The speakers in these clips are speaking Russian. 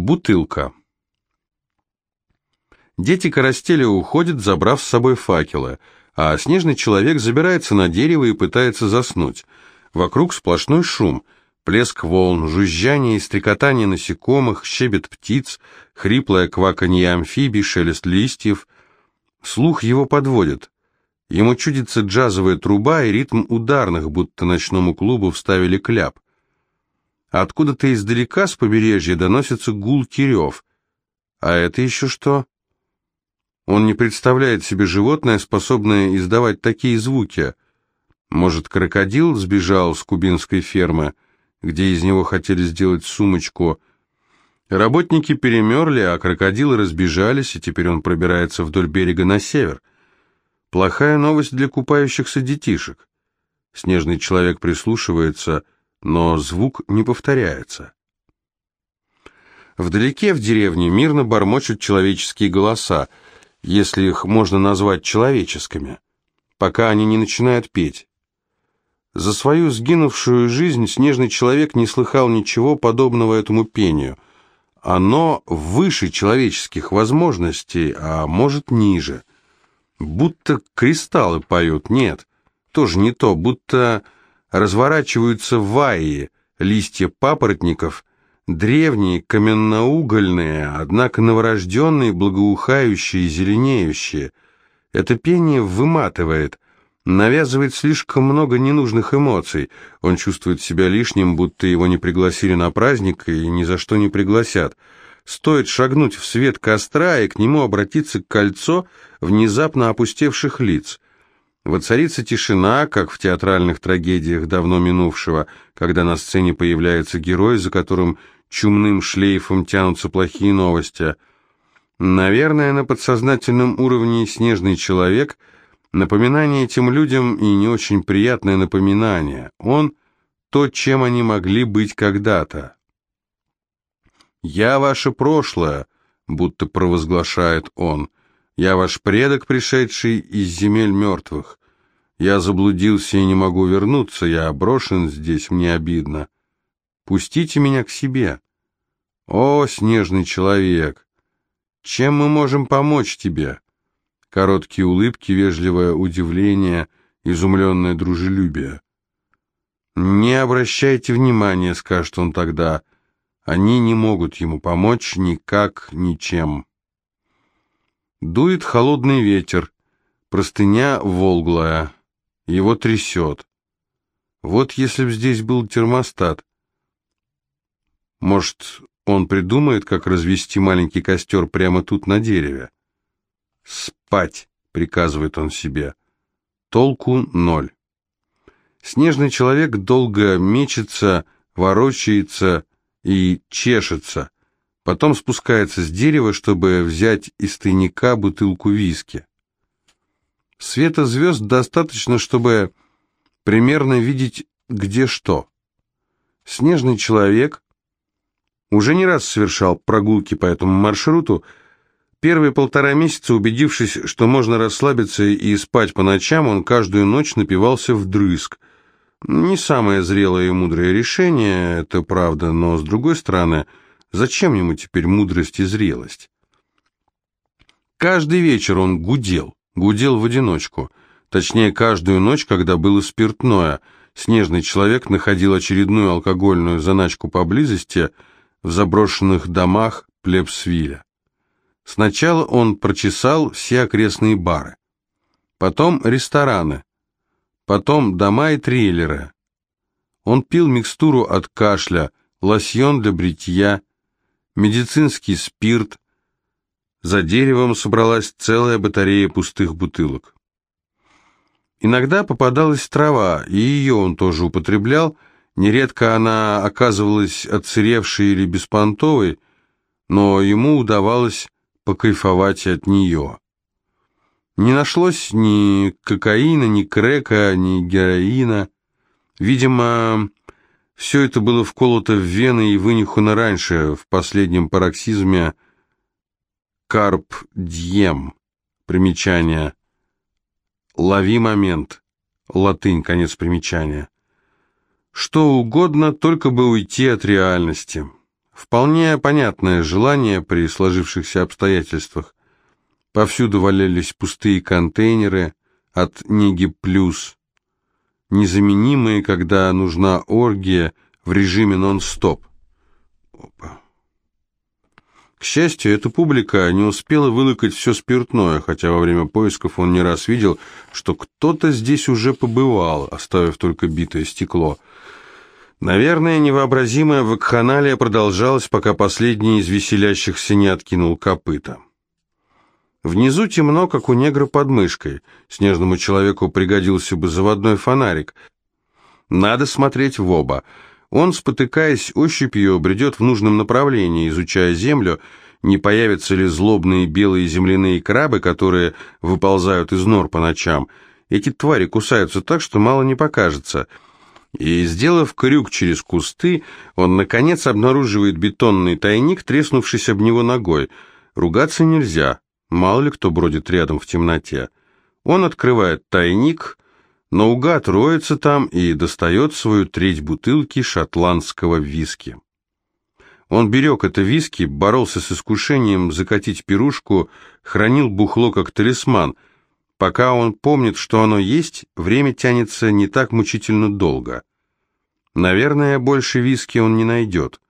Бутылка. Дети Карастеля уходят, забрав с собой факелы, а снежный человек забирается на дерево и пытается заснуть. Вокруг сплошной шум, плеск волн, жужжание и стрекотание насекомых, щебет птиц, хриплое кваканье амфибий, шелест листьев. Слух его подводит. Ему чудится джазовая труба и ритм ударных, будто ночному клубу вставили кляп откуда-то издалека с побережья доносится гул кирев. А это еще что? Он не представляет себе животное, способное издавать такие звуки. Может, крокодил сбежал с кубинской фермы, где из него хотели сделать сумочку. Работники перемерли, а крокодилы разбежались, и теперь он пробирается вдоль берега на север. Плохая новость для купающихся детишек. Снежный человек прислушивается — но звук не повторяется. Вдалеке в деревне мирно бормочут человеческие голоса, если их можно назвать человеческими, пока они не начинают петь. За свою сгинувшую жизнь снежный человек не слыхал ничего подобного этому пению. Оно выше человеческих возможностей, а может ниже. Будто кристаллы поют, нет, тоже не то, будто разворачиваются ваи, листья папоротников, древние, каменноугольные, однако новорожденные, благоухающие, зеленеющие. Это пение выматывает, навязывает слишком много ненужных эмоций. Он чувствует себя лишним, будто его не пригласили на праздник и ни за что не пригласят. Стоит шагнуть в свет костра, и к нему обратиться кольцо внезапно опустевших лиц. Воцарится тишина, как в театральных трагедиях давно минувшего, когда на сцене появляется герой, за которым чумным шлейфом тянутся плохие новости. Наверное, на подсознательном уровне снежный человек — напоминание этим людям и не очень приятное напоминание. Он — то, чем они могли быть когда-то. «Я ваше прошлое», — будто провозглашает он, — я ваш предок, пришедший из земель мертвых. Я заблудился и не могу вернуться, я брошен здесь, мне обидно. Пустите меня к себе. О, снежный человек, чем мы можем помочь тебе? Короткие улыбки, вежливое удивление, изумленное дружелюбие. «Не обращайте внимания», — скажет он тогда. «Они не могут ему помочь никак, ничем». Дует холодный ветер, простыня волглая, его трясет. Вот если б здесь был термостат. Может, он придумает, как развести маленький костер прямо тут на дереве? «Спать!» — приказывает он себе. Толку ноль. Снежный человек долго мечется, ворочается и чешется, Потом спускается с дерева, чтобы взять из тайника бутылку виски. Света звезд достаточно, чтобы примерно видеть, где что. Снежный человек уже не раз совершал прогулки по этому маршруту, Первые полтора месяца, убедившись, что можно расслабиться и спать по ночам, он каждую ночь напивался вдрызг. Не самое зрелое и мудрое решение, это правда, но, с другой стороны, Зачем ему теперь мудрость и зрелость? Каждый вечер он гудел, гудел в одиночку. Точнее, каждую ночь, когда было спиртное, снежный человек находил очередную алкогольную заначку поблизости в заброшенных домах Плебсвиля. Сначала он прочесал все окрестные бары, потом рестораны, потом дома и трейлеры. Он пил микстуру от кашля, лосьон для бритья, медицинский спирт. За деревом собралась целая батарея пустых бутылок. Иногда попадалась трава, и ее он тоже употреблял. Нередко она оказывалась отсыревшей или беспонтовой, но ему удавалось покайфовать от нее. Не нашлось ни кокаина, ни крека, ни героина. Видимо, все это было вколото в вены и вынюхано раньше, в последнем пароксизме «карп дьем». Примечание. «Лови момент». Латынь, конец примечания. Что угодно, только бы уйти от реальности. Вполне понятное желание при сложившихся обстоятельствах. Повсюду валялись пустые контейнеры от Ниги Плюс, незаменимые, когда нужна оргия в режиме нон-стоп. Опа. К счастью, эта публика не успела вылыкать все спиртное, хотя во время поисков он не раз видел, что кто-то здесь уже побывал, оставив только битое стекло. Наверное, невообразимая вакханалия продолжалась, пока последний из веселящихся не откинул копыта. Внизу темно, как у негра под мышкой. Снежному человеку пригодился бы заводной фонарик. Надо смотреть в оба — он, спотыкаясь ощупью, бредет в нужном направлении, изучая землю, не появятся ли злобные белые земляные крабы, которые выползают из нор по ночам. Эти твари кусаются так, что мало не покажется. И, сделав крюк через кусты, он, наконец, обнаруживает бетонный тайник, треснувшись об него ногой. Ругаться нельзя, мало ли кто бродит рядом в темноте. Он открывает тайник Наугад роется там и достает свою треть бутылки шотландского виски. Он берег это виски, боролся с искушением закатить пирушку, хранил бухло как талисман. Пока он помнит, что оно есть, время тянется не так мучительно долго. Наверное, больше виски он не найдет.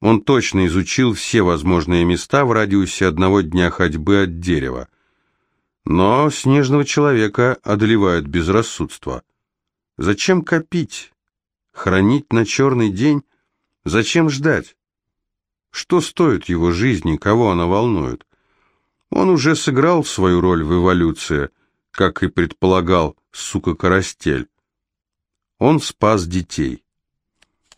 Он точно изучил все возможные места в радиусе одного дня ходьбы от дерева. Но снежного человека одолевает безрассудство. Зачем копить? Хранить на черный день? Зачем ждать? Что стоит его жизни, кого она волнует? Он уже сыграл свою роль в эволюции, как и предполагал сука Карастель. Он спас детей.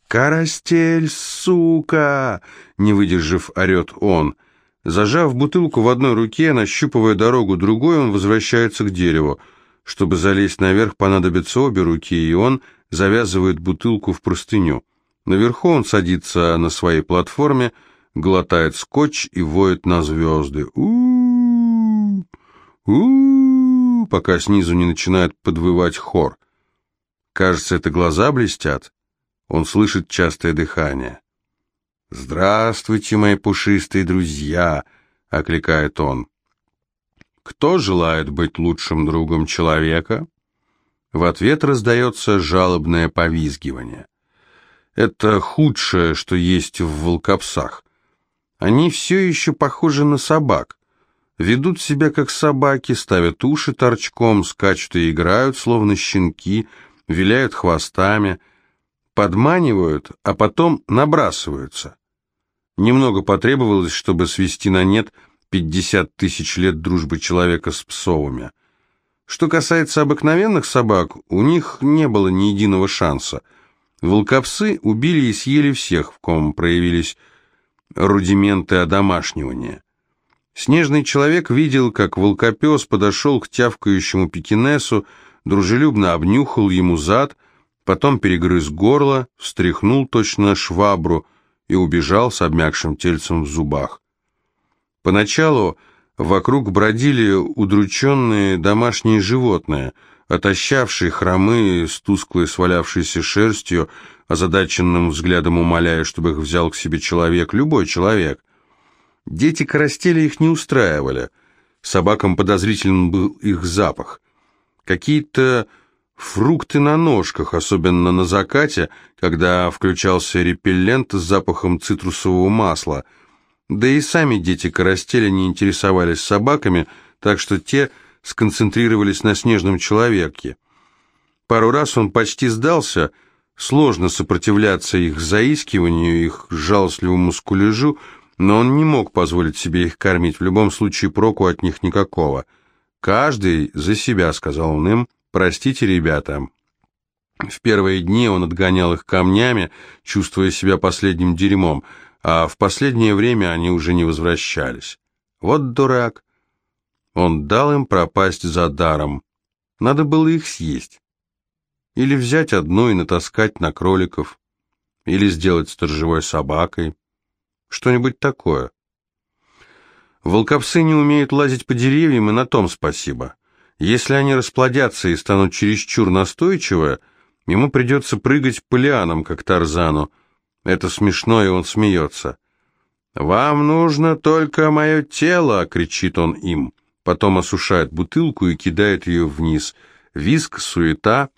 «Карастель, сука!» — не выдержав, орет он — Зажав бутылку в одной руке, нащупывая дорогу другой, он возвращается к дереву. Чтобы залезть наверх, понадобятся обе руки, и он завязывает бутылку в простыню. Наверху он садится на своей платформе, глотает скотч и воет на звезды. у у, пока снизу не начинает подвывать хор. Кажется, это глаза блестят. Он слышит частое дыхание. «Здравствуйте, мои пушистые друзья!» — окликает он. «Кто желает быть лучшим другом человека?» В ответ раздается жалобное повизгивание. Это худшее, что есть в волкопсах. Они все еще похожи на собак. Ведут себя как собаки, ставят уши торчком, скачут и играют, словно щенки, виляют хвостами, подманивают, а потом набрасываются. Немного потребовалось, чтобы свести на нет 50 тысяч лет дружбы человека с псовыми. Что касается обыкновенных собак, у них не было ни единого шанса. Волкопсы убили и съели всех, в ком проявились рудименты одомашнивания. Снежный человек видел, как волкопес подошел к тявкающему пекинесу, дружелюбно обнюхал ему зад, потом перегрыз горло, встряхнул точно швабру — и убежал с обмякшим тельцем в зубах. Поначалу вокруг бродили удрученные домашние животные, отощавшие хромые с тусклой свалявшейся шерстью, озадаченным взглядом умоляя, чтобы их взял к себе человек, любой человек. Дети коростели их не устраивали. Собакам подозрительным был их запах. Какие-то Фрукты на ножках, особенно на закате, когда включался репеллент с запахом цитрусового масла. Да и сами дети Коростеля не интересовались собаками, так что те сконцентрировались на снежном человеке. Пару раз он почти сдался, сложно сопротивляться их заискиванию, их жалостливому скулежу, но он не мог позволить себе их кормить, в любом случае проку от них никакого. «Каждый за себя», — сказал он им, — Простите, ребята. В первые дни он отгонял их камнями, чувствуя себя последним дерьмом, а в последнее время они уже не возвращались. Вот дурак. Он дал им пропасть за даром. Надо было их съесть. Или взять одну и натаскать на кроликов. Или сделать сторожевой собакой. Что-нибудь такое. Волкопсы не умеют лазить по деревьям, и на том спасибо. Если они расплодятся и станут чересчур настойчивы, ему придется прыгать по как Тарзану. Это смешно, и он смеется. «Вам нужно только мое тело!» — кричит он им. Потом осушает бутылку и кидает ее вниз. Виск, суета.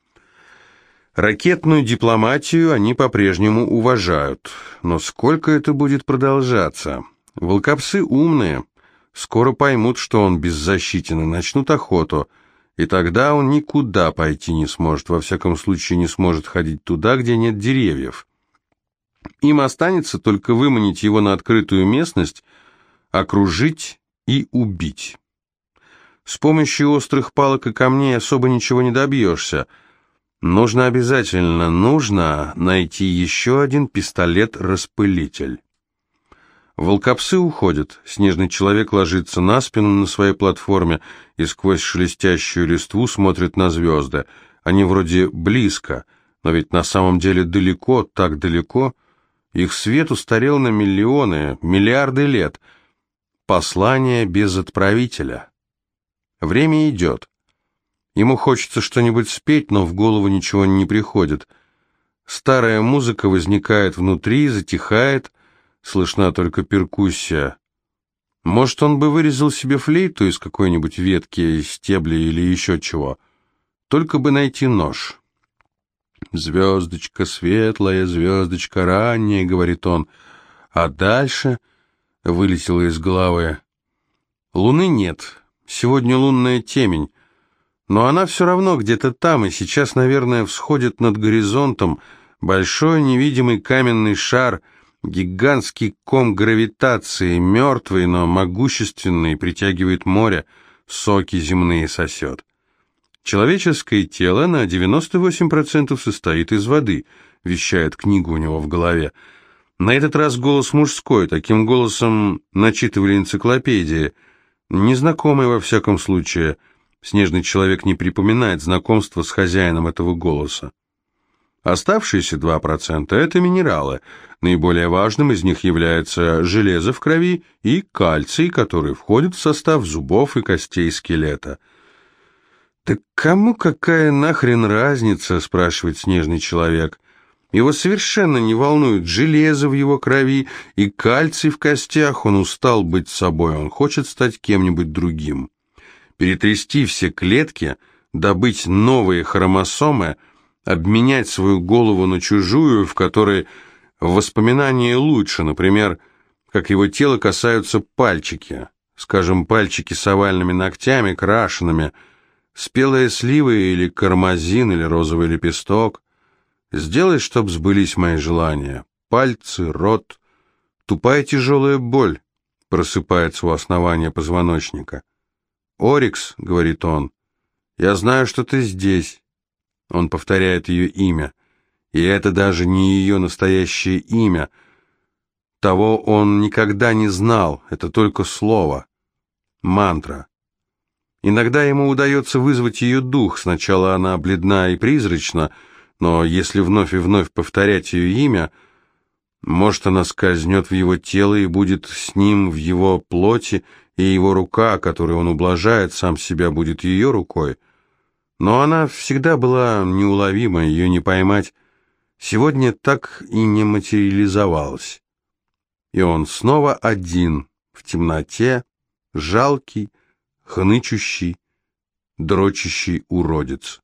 Ракетную дипломатию они по-прежнему уважают. Но сколько это будет продолжаться? Волкопсы умные. Скоро поймут, что он беззащитен, и начнут охоту. И тогда он никуда пойти не сможет, во всяком случае не сможет ходить туда, где нет деревьев. Им останется только выманить его на открытую местность, окружить и убить. С помощью острых палок и камней особо ничего не добьешься. Нужно обязательно, нужно найти еще один пистолет-распылитель. Волкопсы уходят, снежный человек ложится на спину на своей платформе и сквозь шелестящую листву смотрит на звезды. Они вроде близко, но ведь на самом деле далеко, так далеко — их свет устарел на миллионы, миллиарды лет. Послание без отправителя. Время идет. Ему хочется что-нибудь спеть, но в голову ничего не приходит. Старая музыка возникает внутри, затихает, слышна только перкуссия. Может, он бы вырезал себе флейту из какой-нибудь ветки, стебля или еще чего. Только бы найти нож. «Звездочка светлая, звездочка ранняя», — говорит он. А дальше вылетело из головы. Луны нет, сегодня лунная темень, но она все равно где-то там, и сейчас, наверное, всходит над горизонтом большой невидимый каменный шар, гигантский ком гравитации, мертвый, но могущественный, притягивает море, соки земные сосет. Человеческое тело на 98% состоит из воды, вещает книга у него в голове. На этот раз голос мужской, таким голосом начитывали энциклопедии. Незнакомый во всяком случае. Снежный человек не припоминает знакомства с хозяином этого голоса. Оставшиеся 2% – это минералы. Наиболее важным из них является железо в крови и кальций, который входит в состав зубов и костей скелета – «Так кому какая нахрен разница?» – спрашивает снежный человек. Его совершенно не волнует железо в его крови и кальций в костях. Он устал быть собой, он хочет стать кем-нибудь другим. Перетрясти все клетки, добыть новые хромосомы, обменять свою голову на чужую, в которой воспоминания лучше, например, как его тело касаются пальчики, скажем, пальчики с овальными ногтями, крашенными – Спелые сливы или кармазин или розовый лепесток. Сделай, чтоб сбылись мои желания. Пальцы, рот. Тупая тяжелая боль просыпается у основания позвоночника. «Орикс», — говорит он, — «я знаю, что ты здесь». Он повторяет ее имя. И это даже не ее настоящее имя. Того он никогда не знал, это только слово. Мантра. Иногда ему удается вызвать ее дух, сначала она бледна и призрачна, но если вновь и вновь повторять ее имя, может, она скользнет в его тело и будет с ним в его плоти, и его рука, которой он ублажает сам себя, будет ее рукой. Но она всегда была неуловима, ее не поймать. Сегодня так и не материализовалась. И он снова один, в темноте, жалкий, хнычущий, дрочащий уродец.